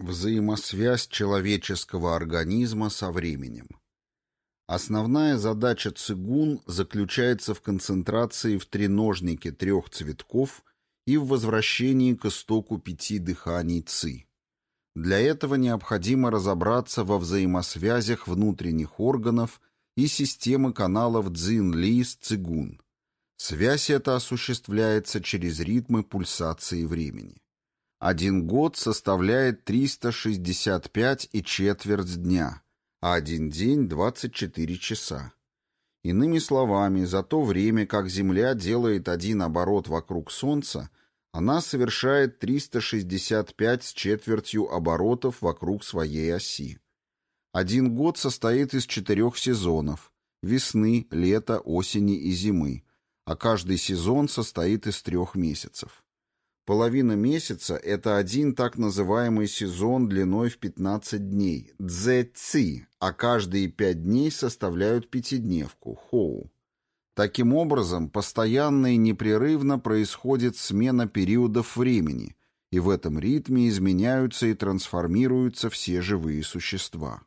Взаимосвязь человеческого организма со временем. Основная задача цигун заключается в концентрации в треножнике трех цветков и в возвращении к истоку пяти дыханий ци. Для этого необходимо разобраться во взаимосвязях внутренних органов и системы каналов цзин-ли с цигун. Связь эта осуществляется через ритмы пульсации времени. Один год составляет 365 и четверть дня, а один день — 24 часа. Иными словами, за то время, как Земля делает один оборот вокруг Солнца, она совершает 365 с четвертью оборотов вокруг своей оси. Один год состоит из четырех сезонов – весны, лета, осени и зимы, а каждый сезон состоит из трех месяцев. Половина месяца – это один так называемый сезон длиной в 15 дней – дзэ-ци, а каждые пять дней составляют пятидневку – хоу. Таким образом, постоянно и непрерывно происходит смена периодов времени, и в этом ритме изменяются и трансформируются все живые существа.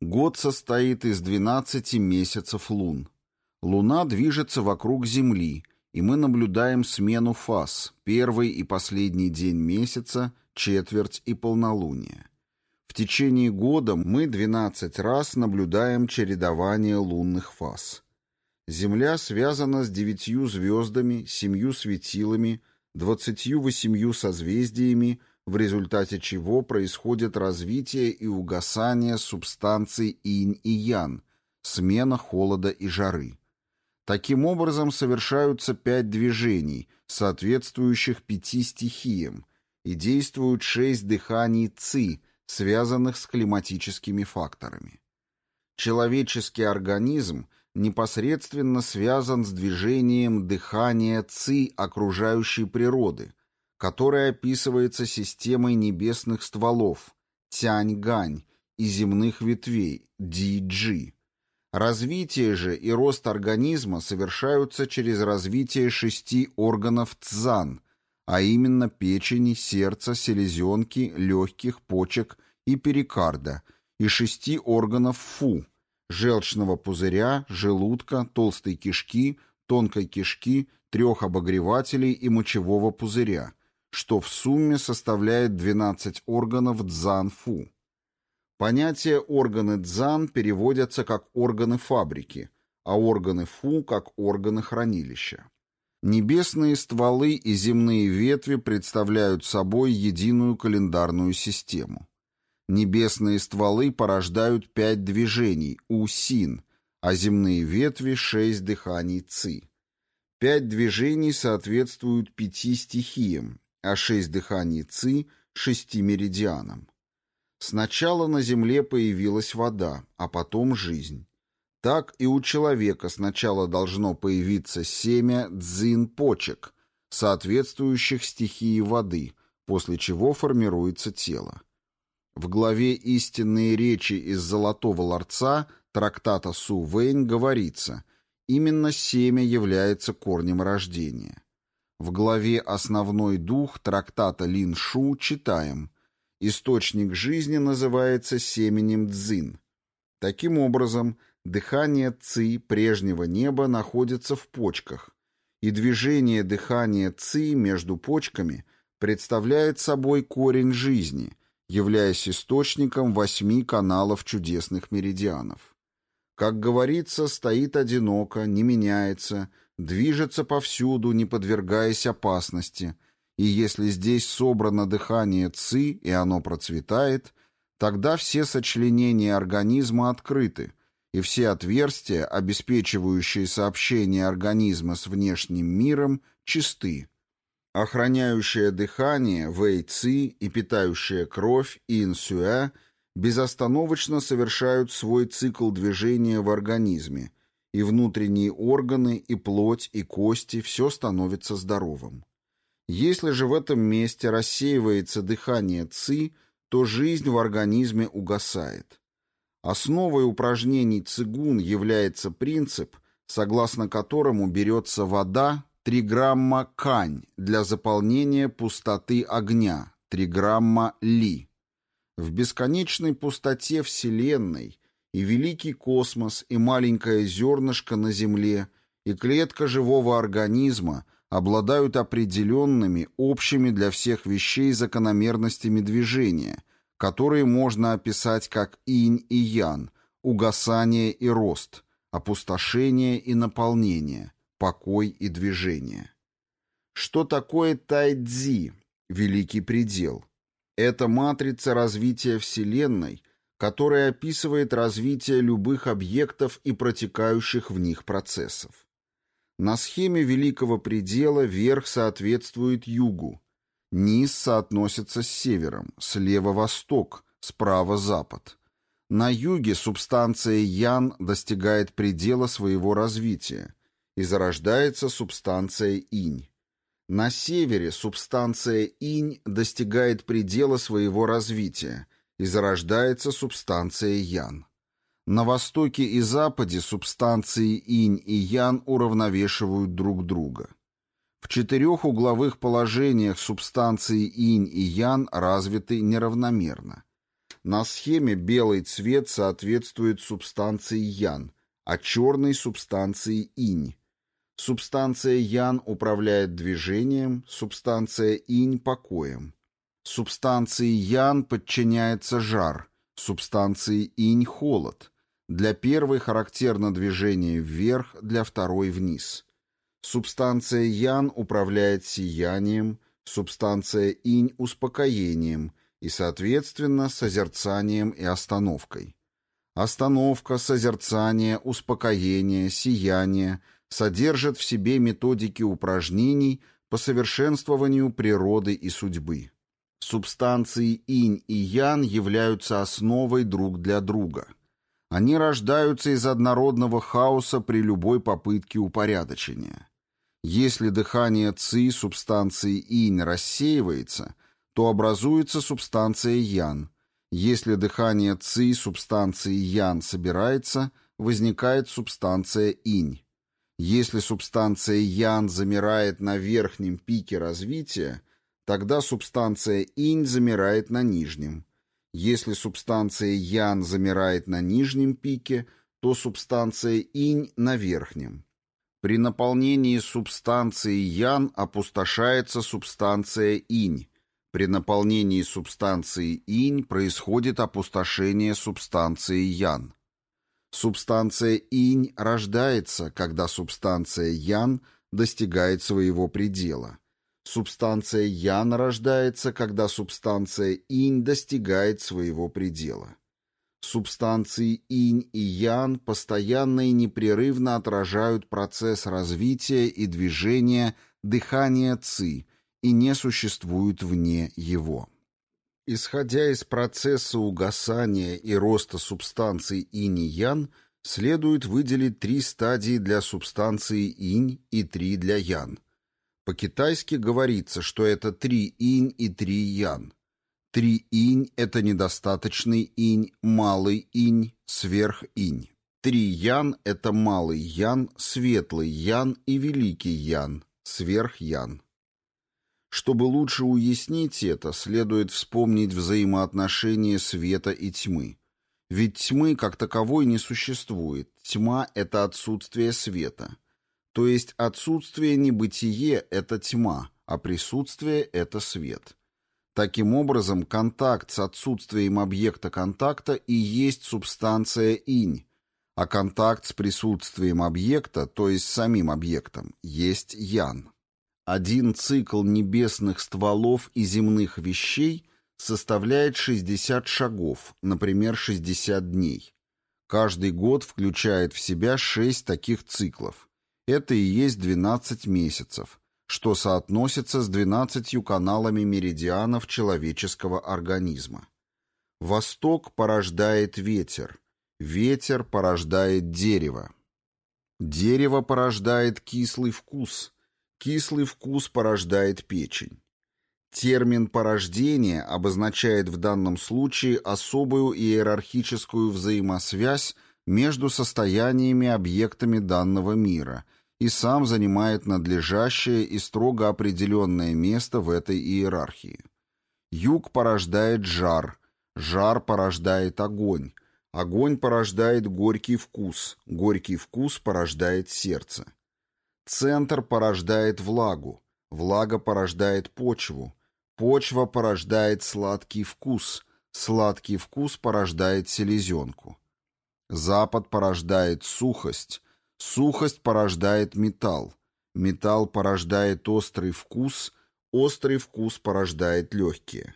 Год состоит из 12 месяцев лун. Луна движется вокруг Земли – и мы наблюдаем смену фаз, первый и последний день месяца, четверть и полнолуние. В течение года мы 12 раз наблюдаем чередование лунных фаз. Земля связана с девятью звездами, семью светилами, двадцатью восемью созвездиями, в результате чего происходит развитие и угасание субстанций инь и ян, смена холода и жары. Таким образом совершаются пять движений, соответствующих пяти стихиям, и действуют шесть дыханий ци, связанных с климатическими факторами. Человеческий организм непосредственно связан с движением дыхания ци окружающей природы, которое описывается системой небесных стволов, тянь-гань, и земных ветвей, ди-джи. Развитие же и рост организма совершаются через развитие шести органов цзан, а именно печени, сердца, селезенки, легких, почек и перикарда, и шести органов фу – желчного пузыря, желудка, толстой кишки, тонкой кишки, трех обогревателей и мочевого пузыря, что в сумме составляет 12 органов дзан-фу. Понятие органы дзан переводятся как органы фабрики, а органы фу как органы хранилища. Небесные стволы и земные ветви представляют собой единую календарную систему. Небесные стволы порождают пять движений у-син, а земные ветви — шесть дыханий ци. Пять движений соответствуют пяти стихиям, а шесть дыханий ци — шести меридианам. Сначала на земле появилась вода, а потом жизнь. Так и у человека сначала должно появиться семя дзин-почек, соответствующих стихии воды, после чего формируется тело. В главе «Истинные речи из Золотого ларца» трактата Су Вэнь говорится, именно семя является корнем рождения. В главе «Основной дух» трактата Лин Шу читаем – Источник жизни называется семенем дзин. Таким образом, дыхание ци прежнего неба находится в почках, и движение дыхания ци между почками представляет собой корень жизни, являясь источником восьми каналов чудесных меридианов. Как говорится, стоит одиноко, не меняется, движется повсюду, не подвергаясь опасности – и если здесь собрано дыхание ЦИ, и оно процветает, тогда все сочленения организма открыты, и все отверстия, обеспечивающие сообщение организма с внешним миром, чисты. Охраняющее дыхание, вэй-ци и питающая кровь, инсюэ, безостановочно совершают свой цикл движения в организме, и внутренние органы, и плоть, и кости, все становится здоровым. Если же в этом месте рассеивается дыхание ЦИ, то жизнь в организме угасает. Основой упражнений цигун является принцип, согласно которому берется вода 3 грамма кань для заполнения пустоты огня 3 грамма ли. В бесконечной пустоте Вселенной и великий космос, и маленькое зернышко на Земле, и клетка живого организма обладают определенными, общими для всех вещей закономерностями движения, которые можно описать как инь и ян, угасание и рост, опустошение и наполнение, покой и движение. Что такое тайцзи, великий предел? Это матрица развития Вселенной, которая описывает развитие любых объектов и протекающих в них процессов. На схеме великого предела верх соответствует югу, низ соотносится с севером, слева восток, справа запад. На юге субстанция ян достигает предела своего развития, и зарождается субстанция инь. На севере субстанция инь достигает предела своего развития, и зарождается субстанция ян. На востоке и западе субстанции инь и ян уравновешивают друг друга. В четырех угловых положениях субстанции инь и ян развиты неравномерно. На схеме белый цвет соответствует субстанции ян, а черный – субстанции инь. Субстанция ян управляет движением, субстанция инь – покоем. Субстанции ян подчиняется жар, субстанции инь – холод. Для первой характерно движение вверх, для второй – вниз. Субстанция ян управляет сиянием, субстанция инь – успокоением и, соответственно, созерцанием и остановкой. Остановка, созерцание, успокоение, сияние содержат в себе методики упражнений по совершенствованию природы и судьбы. Субстанции инь и ян являются основой друг для друга. Они рождаются из однородного хаоса при любой попытке упорядочения. Если дыхание ци субстанции инь рассеивается, то образуется субстанция ян. Если дыхание ци субстанции ян собирается, возникает субстанция инь. Если субстанция ян замирает на верхнем пике развития, тогда субстанция инь замирает на нижнем. Если субстанция ян замирает на нижнем пике, то субстанция инь на верхнем. При наполнении субстанции ян опустошается субстанция инь. При наполнении субстанции инь происходит опустошение субстанции ян. Субстанция инь рождается, когда субстанция ян достигает своего предела. Субстанция ян рождается, когда субстанция инь достигает своего предела. Субстанции инь и ян постоянно и непрерывно отражают процесс развития и движения дыхания ци и не существуют вне его. Исходя из процесса угасания и роста субстанций инь и ян, следует выделить три стадии для субстанции инь и три для ян. По-китайски говорится, что это три инь и три ян. Три инь – это недостаточный инь, малый инь, сверх инь. Три ян – это малый ян, светлый ян и великий ян, сверх ян. Чтобы лучше уяснить это, следует вспомнить взаимоотношения света и тьмы. Ведь тьмы как таковой не существует. Тьма — это отсутствие света. То есть отсутствие небытие — это тьма, а присутствие — это свет. Таким образом, контакт с отсутствием объекта контакта и есть субстанция инь, а контакт с присутствием объекта, то есть самим объектом, есть ян. Один цикл небесных стволов и земных вещей составляет 60 шагов, например, 60 дней. Каждый год включает в себя 6 таких циклов. Это и есть 12 месяцев, что соотносится с 12 каналами меридианов человеческого организма. Восток порождает ветер, ветер порождает дерево. Дерево порождает кислый вкус – Кислый вкус порождает печень. Термин «порождение» обозначает в данном случае особую иерархическую взаимосвязь между состояниями объектами данного мира и сам занимает надлежащее и строго определенное место в этой иерархии. Юг порождает жар, Жар порождает огонь. Огонь порождает горький вкус. Горький вкус порождает сердце. Центр порождает влагу. Влага порождает почву. Почва порождает сладкий вкус. Сладкий вкус порождает селезенку. Запад порождает сухость. Сухость порождает металл. Металл порождает острый вкус. Острый вкус порождает легкие.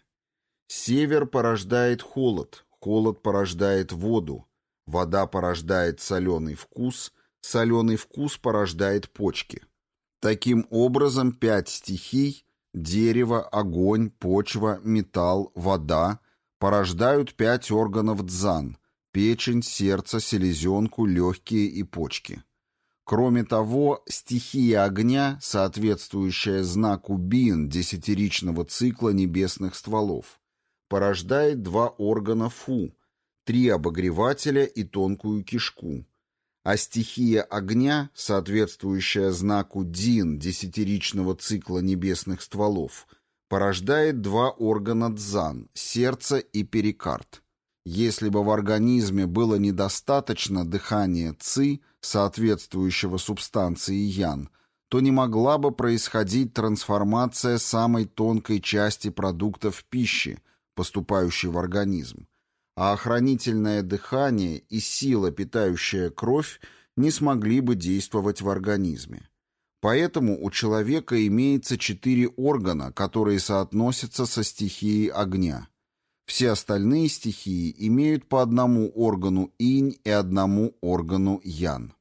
Север порождает холод. Холод порождает воду. Вода порождает соленый вкус. Соленый вкус порождает почки. Таким образом, пять стихий – дерево, огонь, почва, металл, вода – порождают пять органов дзан – печень, сердце, селезенку, легкие и почки. Кроме того, стихия огня, соответствующая знаку бин десятиричного цикла небесных стволов, порождает два органа фу, три обогревателя и тонкую кишку, а стихия огня, соответствующая знаку дин десятиричного цикла небесных стволов – порождает два органа дзан – сердце и перикард. Если бы в организме было недостаточно дыхания ци, соответствующего субстанции ян, то не могла бы происходить трансформация самой тонкой части продуктов пищи, поступающей в организм, а охранительное дыхание и сила, питающая кровь, не смогли бы действовать в организме. Поэтому у человека имеется четыре органа, которые соотносятся со стихией огня. Все остальные стихии имеют по одному органу инь и одному органу ян.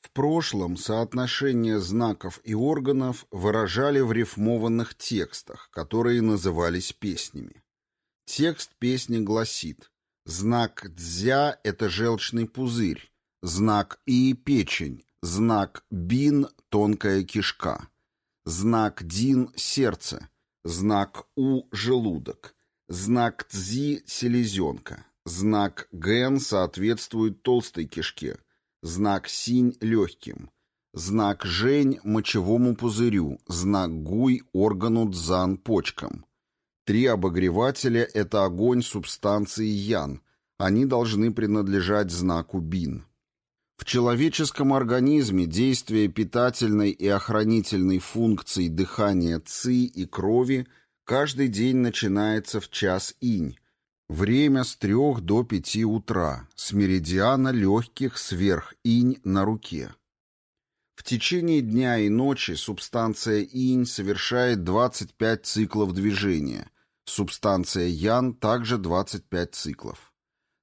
В прошлом соотношение знаков и органов выражали в рифмованных текстах, которые назывались песнями. Текст песни гласит «Знак дзя – это желчный пузырь, знак и – печень, знак бин тонкая кишка. Знак Дин – сердце. Знак У – желудок. Знак Цзи – селезенка. Знак Ген соответствует толстой кишке. Знак Синь – легким. Знак Жень – мочевому пузырю. Знак Гуй – органу Дзан – почкам. Три обогревателя – это огонь субстанции Ян. Они должны принадлежать знаку Бин. В человеческом организме действие питательной и охранительной функций дыхания ЦИ и крови каждый день начинается в час инь, время с трех до пяти утра, с меридиана легких сверх инь на руке. В течение дня и ночи субстанция инь совершает 25 циклов движения, субстанция ян также 25 циклов.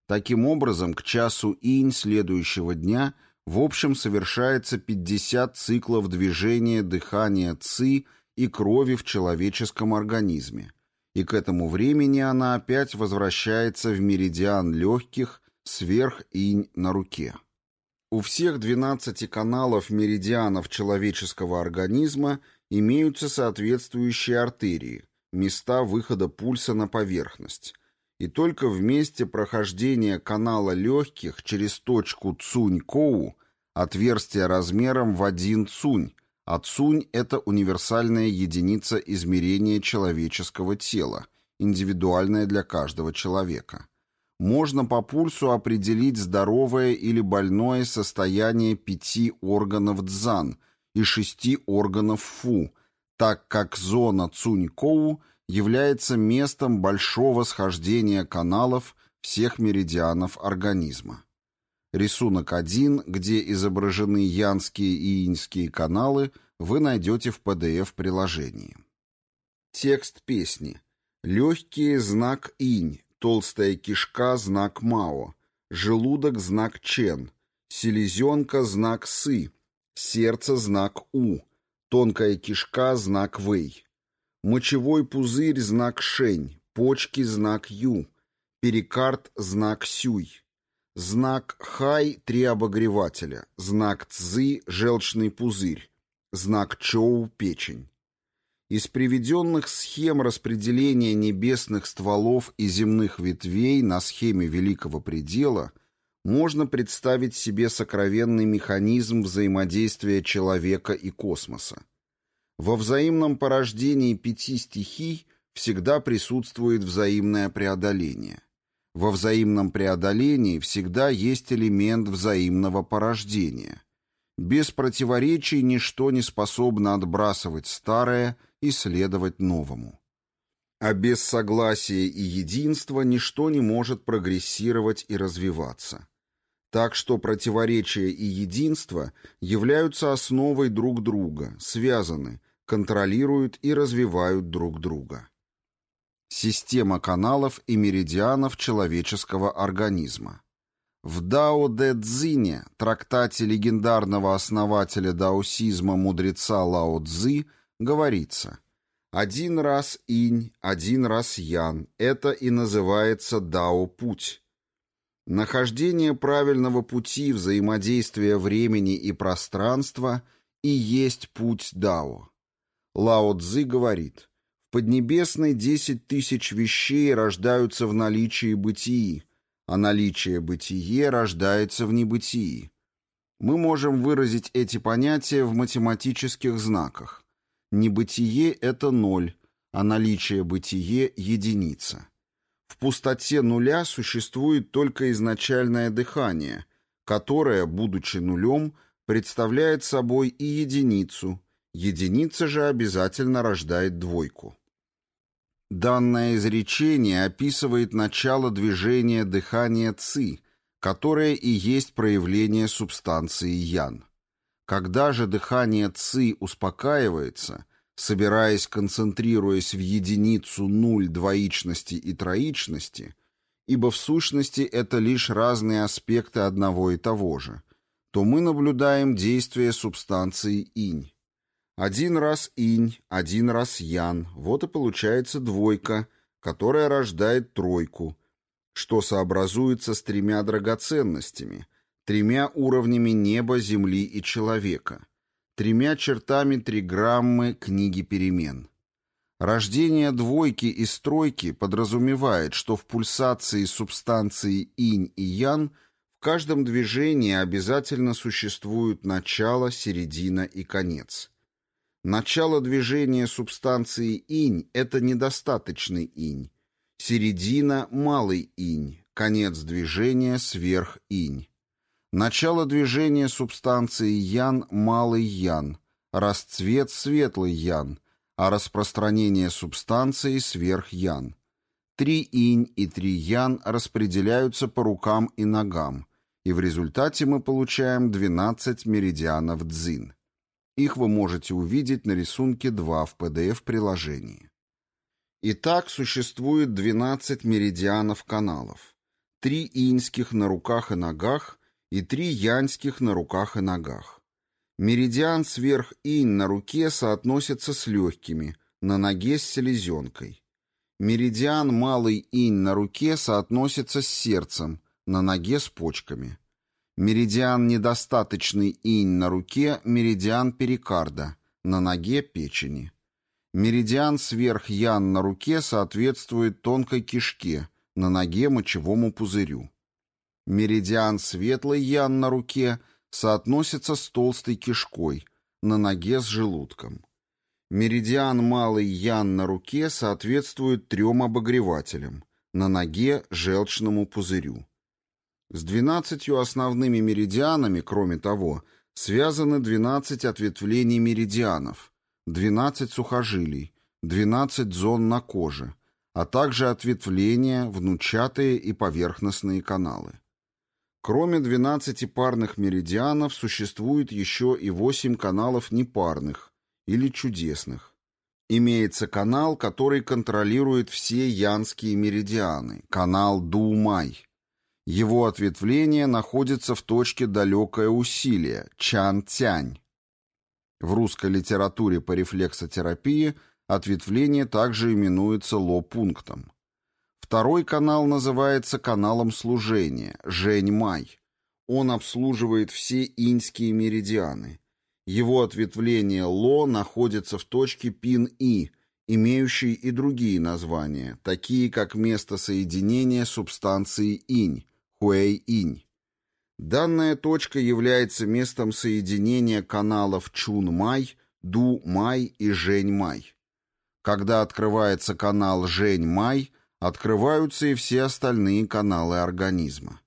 Таким образом, к часу инь следующего дня в общем совершается 50 циклов движения дыхания ци и крови в человеческом организме, и к этому времени она опять возвращается в меридиан легких сверх инь на руке. У всех 12 каналов меридианов человеческого организма имеются соответствующие артерии, места выхода пульса на поверхность, и только в месте прохождения канала легких через точку Цунь-Коу отверстие размером в один Цунь, а это универсальная единица измерения человеческого тела, индивидуальная для каждого человека. Можно по пульсу определить здоровое или больное состояние пяти органов дзан и шести органов фу, так как зона Цунь-Коу – является местом большого схождения каналов всех меридианов организма. Рисунок 1, где изображены янские и иньские каналы, вы найдете в PDF-приложении. Текст песни. Легкие – знак инь, толстая кишка – знак мао, желудок – знак чен, селезенка – знак сы, сердце – знак у, тонкая кишка – знак вэй. Мочевой пузырь – знак Шень, почки – знак Ю, перикард – знак Сюй. Знак Хай – три обогревателя, знак Цзы – желчный пузырь, знак Чоу – печень. Из приведенных схем распределения небесных стволов и земных ветвей на схеме Великого Предела можно представить себе сокровенный механизм взаимодействия человека и космоса. Во взаимном порождении пяти стихий всегда присутствует взаимное преодоление. Во взаимном преодолении всегда есть элемент взаимного порождения. Без противоречий ничто не способно отбрасывать старое и следовать новому. А без согласия и единства ничто не может прогрессировать и развиваться. Так что противоречие и единство являются основой друг друга, связаны, контролируют и развивают друг друга. Система каналов и меридианов человеческого организма. В Дао Дэ Цзине, трактате легендарного основателя даосизма мудреца Лао Цзы, говорится «Один раз инь, один раз ян – это и называется Дао-путь». Нахождение правильного пути взаимодействия времени и пространства и есть путь Дао. Лао Цзы говорит – Поднебесной десять тысяч вещей рождаются в наличии бытии, а наличие бытие рождается в небытии. Мы можем выразить эти понятия в математических знаках. Небытие — это ноль, а наличие бытие — единица. В пустоте нуля существует только изначальное дыхание, которое, будучи нулем, представляет собой и единицу. Единица же обязательно рождает двойку. Данное изречение описывает начало движения дыхания ци, которое и есть проявление субстанции ян. Когда же дыхание ци успокаивается, собираясь, концентрируясь в единицу нуль двоичности и троичности, ибо в сущности это лишь разные аспекты одного и того же, то мы наблюдаем действие субстанции инь. Один раз инь, один раз ян, вот и получается двойка, которая рождает тройку, что сообразуется с тремя драгоценностями, тремя уровнями неба, земли и человека, тремя чертами триграммы книги перемен. Рождение двойки и стройки подразумевает, что в пульсации субстанции инь и ян в каждом движении обязательно существуют начало, середина и конец. Начало движения субстанции инь – это недостаточный инь. Середина – малый инь. Конец движения – сверх инь. Начало движения субстанции ян – малый ян. Расцвет – светлый ян. А распространение субстанции – сверх ян. Три инь и три ян распределяются по рукам и ногам, и в результате мы получаем 12 меридианов дзин. Их вы можете увидеть на рисунке 2 в PDF-приложении. Итак, существует 12 меридианов каналов. Три иньских на руках и ногах и три яньских на руках и ногах. Меридиан сверх инь на руке соотносится с легкими, на ноге с селезенкой. Меридиан малый инь на руке соотносится с сердцем, на ноге с почками. Меридиан недостаточный инь на руке, меридиан перикарда, на ноге печени. Меридиан сверх-ян на руке соответствует тонкой кишке, на ноге мочевому пузырю. Меридиан светлый ян на руке соотносится с толстой кишкой, на ноге с желудком. Меридиан малый ян на руке соответствует трем обогревателям, на ноге желчному пузырю. С двенадцатью основными меридианами, кроме того, связаны 12 ответвлений меридианов, 12 сухожилий, 12 зон на коже, а также ответвления, внучатые и поверхностные каналы. Кроме 12 парных меридианов существует еще и 8 каналов непарных или чудесных. Имеется канал, который контролирует все янские меридианы, канал Ду-Май. Его ответвление находится в точке «далекое усилие» Чан-Тянь. В русской литературе по рефлексотерапии ответвление также именуется ло-пунктом. Второй канал называется каналом служения Жень-Май. Он обслуживает все иньские меридианы. Его ответвление ло находится в точке Пин-И, имеющей и другие названия, такие как место соединения субстанции инь, Хуэй-инь. Данная точка является местом соединения каналов Чун-Май, Ду-Май и Жень-Май. Когда открывается канал Жень-Май, открываются и все остальные каналы организма.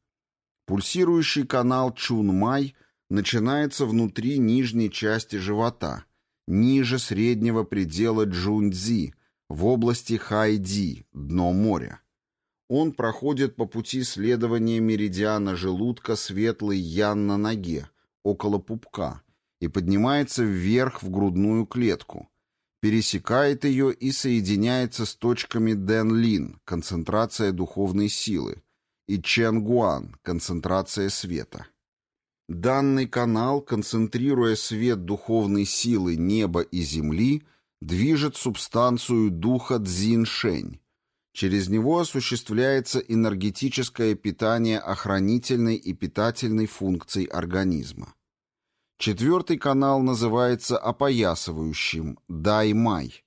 Пульсирующий канал Чун-Май начинается внутри нижней части живота, ниже среднего предела Джунцзи, в области Хайди, дно моря. Он проходит по пути следования меридиана желудка светлый ян на ноге, около пупка, и поднимается вверх в грудную клетку, пересекает ее и соединяется с точками Дэн-Лин, концентрация духовной силы, и Чен-Гуан, концентрация света. Данный канал, концентрируя свет духовной силы неба и земли, движет субстанцию духа Цзин-Шень. Через него осуществляется энергетическое питание охранительной и питательной функций организма. Четвертый канал называется опоясывающим – дай-май.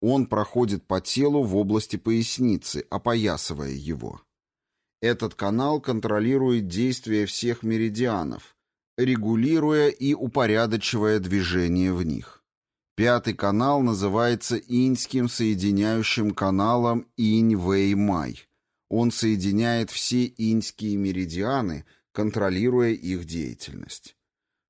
Он проходит по телу в области поясницы, опоясывая его. Этот канал контролирует действие всех меридианов, регулируя и упорядочивая движение в них. Пятый канал называется иньским соединяющим каналом Инь-Вэй-Май. Он соединяет все иньские меридианы, контролируя их деятельность.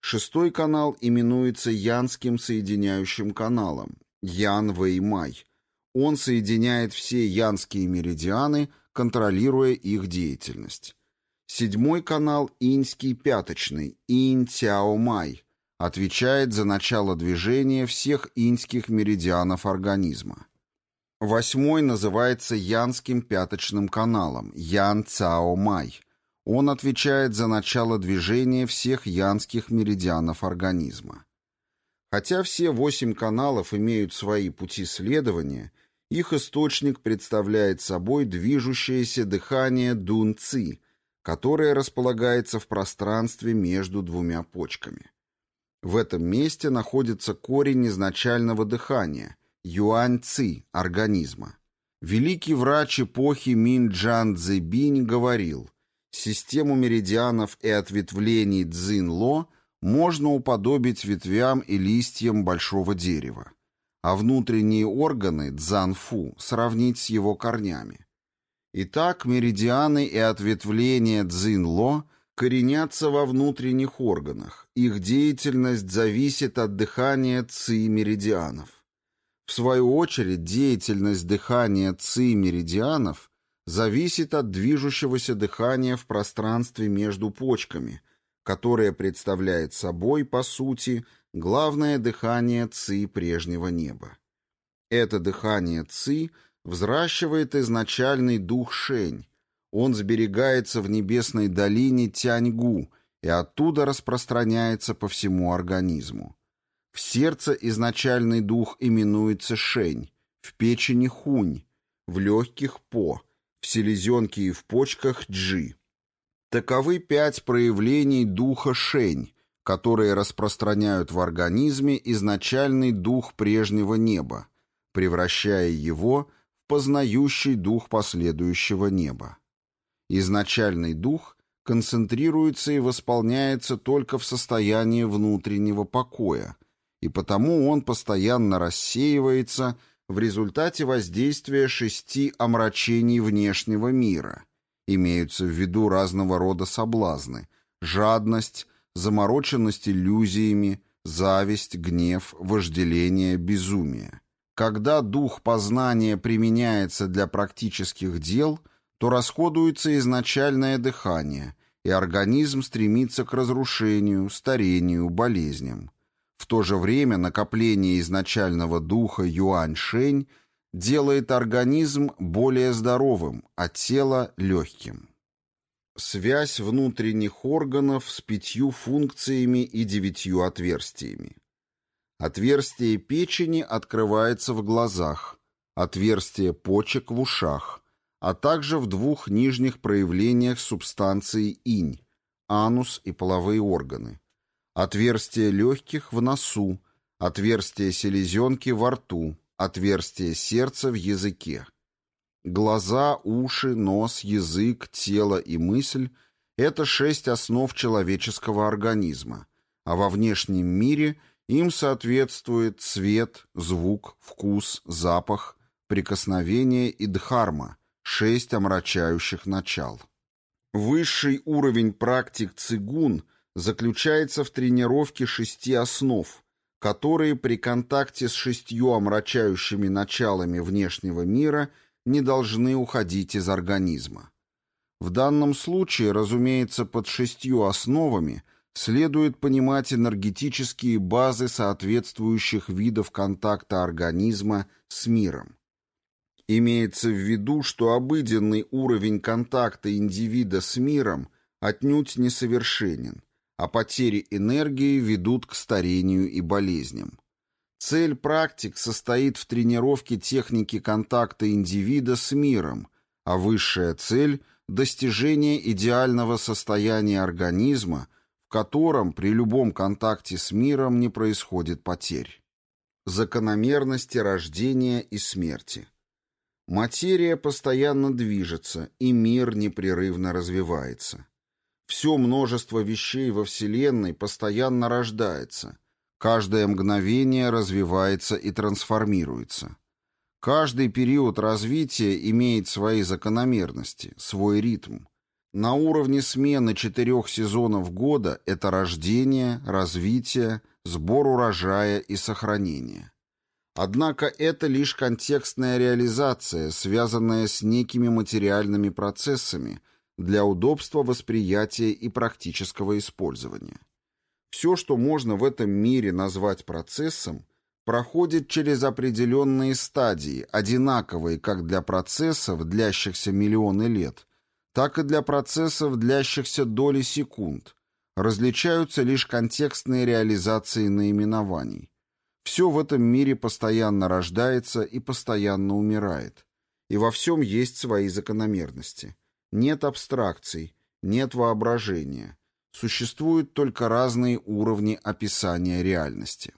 Шестой канал именуется Янским соединяющим каналом, Ян-Вэй-Май. Он соединяет все янские меридианы, контролируя их деятельность. Седьмой канал Иньский пяточный, Инь-Тяо-Май, отвечает за начало движения всех иньских меридианов организма. Восьмой называется Янским пяточным каналом, Ян-Цао-Май – он отвечает за начало движения всех янских меридианов организма. Хотя все восемь каналов имеют свои пути следования, их источник представляет собой движущееся дыхание дун-ци, которое располагается в пространстве между двумя почками. В этом месте находится корень изначального дыхания, юань-ци, организма. Великий врач эпохи Мин Джан Цзэбинь говорил, Систему меридианов и ответвлений Цзин-Ло можно уподобить ветвям и листьям большого дерева, а внутренние органы Цзан-Фу сравнить с его корнями. Итак, меридианы и ответвления Цзин-Ло коренятся во внутренних органах, их деятельность зависит от дыхания ци-меридианов. В свою очередь, деятельность дыхания ци-меридианов зависит от движущегося дыхания в пространстве между почками, которое представляет собой, по сути, главное дыхание ци прежнего неба. Это дыхание ци взращивает изначальный дух шень, он сберегается в небесной долине Тяньгу и оттуда распространяется по всему организму. В сердце изначальный дух именуется шень, в печени хунь, в легких по, в селезенке и в почках джи. Таковы пять проявлений духа шень, которые распространяют в организме изначальный дух прежнего неба, превращая его в познающий дух последующего неба. Изначальный дух концентрируется и восполняется только в состоянии внутреннего покоя, и потому он постоянно рассеивается – в результате воздействия шести омрачений внешнего мира. Имеются в виду разного рода соблазны, жадность, замороченность иллюзиями, зависть, гнев, вожделение, безумие. Когда дух познания применяется для практических дел, то расходуется изначальное дыхание, и организм стремится к разрушению, старению, болезням. В то же время накопление изначального духа юань-шень делает организм более здоровым, а тело легким. Связь внутренних органов с пятью функциями и девятью отверстиями. Отверстие печени открывается в глазах, отверстие почек в ушах, а также в двух нижних проявлениях субстанции инь – анус и половые органы, Отверстие легких в носу, отверстие селезенки во рту, отверстие сердца в языке. Глаза, уши, нос, язык, тело и мысль – это шесть основ человеческого организма, а во внешнем мире Им соответствует цвет, звук, вкус, запах, прикосновение и дхарма, шесть омрачающих начал. Высший уровень практик цигун заключается в тренировке шести основ, которые при контакте с шестью омрачающими началами внешнего мира не должны уходить из организма. В данном случае, разумеется, под шестью основами следует понимать энергетические базы соответствующих видов контакта организма с миром. Имеется в виду, что обыденный уровень контакта индивида с миром отнюдь несовершенен, а потери энергии ведут к старению и болезням. Цель практик состоит в тренировке техники контакта индивида с миром, а высшая цель – достижение идеального состояния организма, в котором при любом контакте с миром не происходит потерь. Закономерности рождения и смерти. Материя постоянно движется, и мир непрерывно развивается. Все множество вещей во Вселенной постоянно рождается. Каждое мгновение развивается и трансформируется. Каждый период развития имеет свои закономерности, свой ритм. На уровне смены четырех сезонов года это рождение, развитие, сбор урожая и сохранение. Однако это лишь контекстная реализация, связанная с некими материальными процессами для удобства восприятия и практического использования. Все, что можно в этом мире назвать процессом, проходит через определенные стадии, одинаковые как для процессов, длящихся миллионы лет, так и для процессов, длящихся доли секунд. Различаются лишь контекстные реализации наименований. Все в этом мире постоянно рождается и постоянно умирает. И во всем есть свои закономерности. Нет абстракций, нет воображения. Существуют только разные уровни описания реальности.